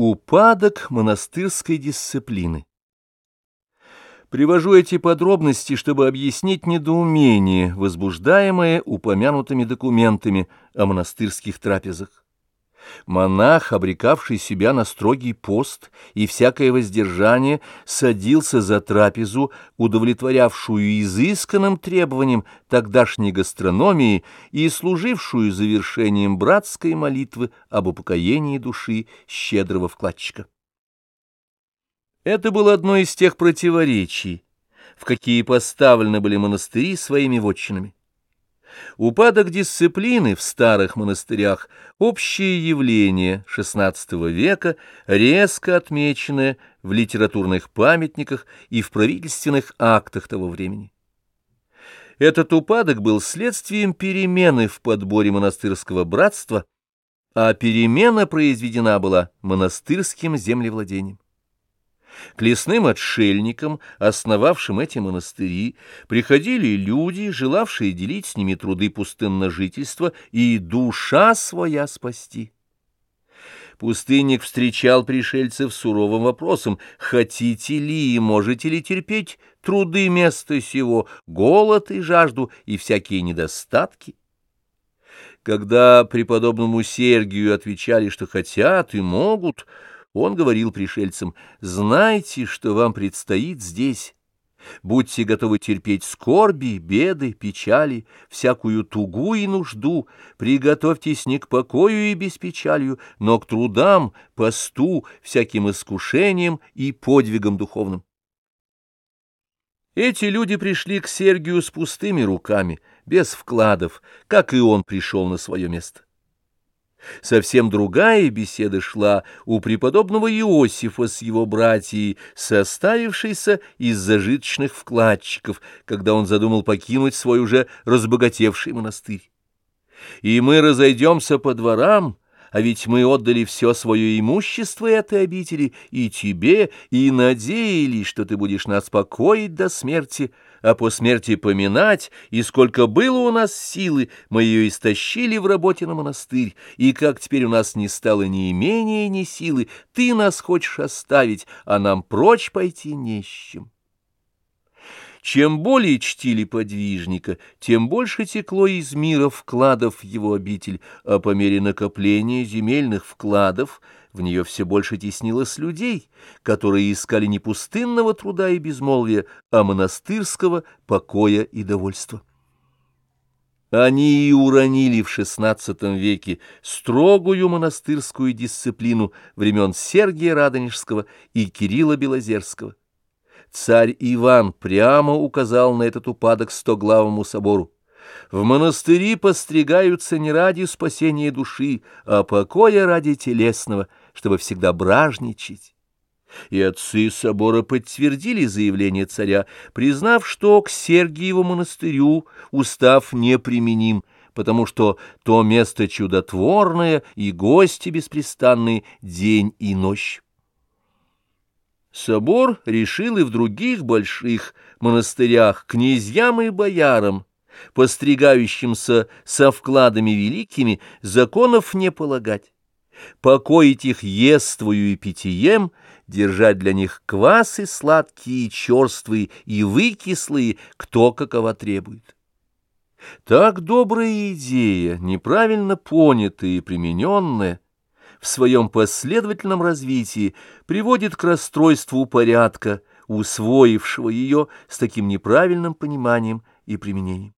Упадок монастырской дисциплины. Привожу эти подробности, чтобы объяснить недоумение, возбуждаемое упомянутыми документами о монастырских трапезах. Монах, обрекавший себя на строгий пост и всякое воздержание, садился за трапезу, удовлетворявшую изысканным требованиям тогдашней гастрономии и служившую завершением братской молитвы об упокоении души щедрого вкладчика. Это было одно из тех противоречий, в какие поставлены были монастыри своими вотчинами. Упадок дисциплины в старых монастырях – общее явление XVI века, резко отмеченное в литературных памятниках и в правительственных актах того времени. Этот упадок был следствием перемены в подборе монастырского братства, а перемена произведена была монастырским землевладением. К лесным отшельникам, основавшим эти монастыри, приходили люди, желавшие делить с ними труды пустынного жительства и душа своя спасти. Пустынник встречал пришельцев суровым вопросом, хотите ли и можете ли терпеть труды места сего, голод и жажду и всякие недостатки? Когда преподобному Сергию отвечали, что хотят и могут, он говорил пришельцам, «Знайте, что вам предстоит здесь. Будьте готовы терпеть скорби, беды, печали, всякую тугу и нужду. Приготовьтесь не к покою и беспечалью, но к трудам, посту, всяким искушениям и подвигам духовным». Эти люди пришли к Сергию с пустыми руками, без вкладов, как и он пришел на свое место. Совсем другая беседа шла у преподобного Иосифа с его братьей, составившейся из зажиточных вкладчиков, когда он задумал покинуть свой уже разбогатевший монастырь. «И мы разойдемся по дворам», а ведь мы отдали все свое имущество этой обители и тебе, и надеялись, что ты будешь нас покоить до смерти, а по смерти поминать, и сколько было у нас силы, мы ее истощили в работе на монастырь, и как теперь у нас не стало ни имения, ни силы, ты нас хочешь оставить, а нам прочь пойти не с чем. Чем более чтили подвижника, тем больше текло из мира вкладов в его обитель, а по мере накопления земельных вкладов в нее все больше теснилось людей, которые искали не пустынного труда и безмолвия, а монастырского покоя и довольства. Они и уронили в XVI веке строгую монастырскую дисциплину времен Сергия Радонежского и Кирилла Белозерского царь Иван прямо указал на этот упадок стоглавому собору. В монастыри постригаются не ради спасения души, а покоя ради телесного, чтобы всегда бражничать. И отцы собора подтвердили заявление царя, признав, что к Сергиеву монастырю устав неприменим, потому что то место чудотворное и гости беспрестанные день и ночь. Собор решил и в других больших монастырях князьям и боярам, постригающимся со вкладами великими, законов не полагать, покоить их ествую и питьем, держать для них квасы сладкие, черствые и выкислые, кто какова требует. Так добрая идея, неправильно понятая и примененная, в своем последовательном развитии приводит к расстройству порядка, усвоившего ее с таким неправильным пониманием и применением.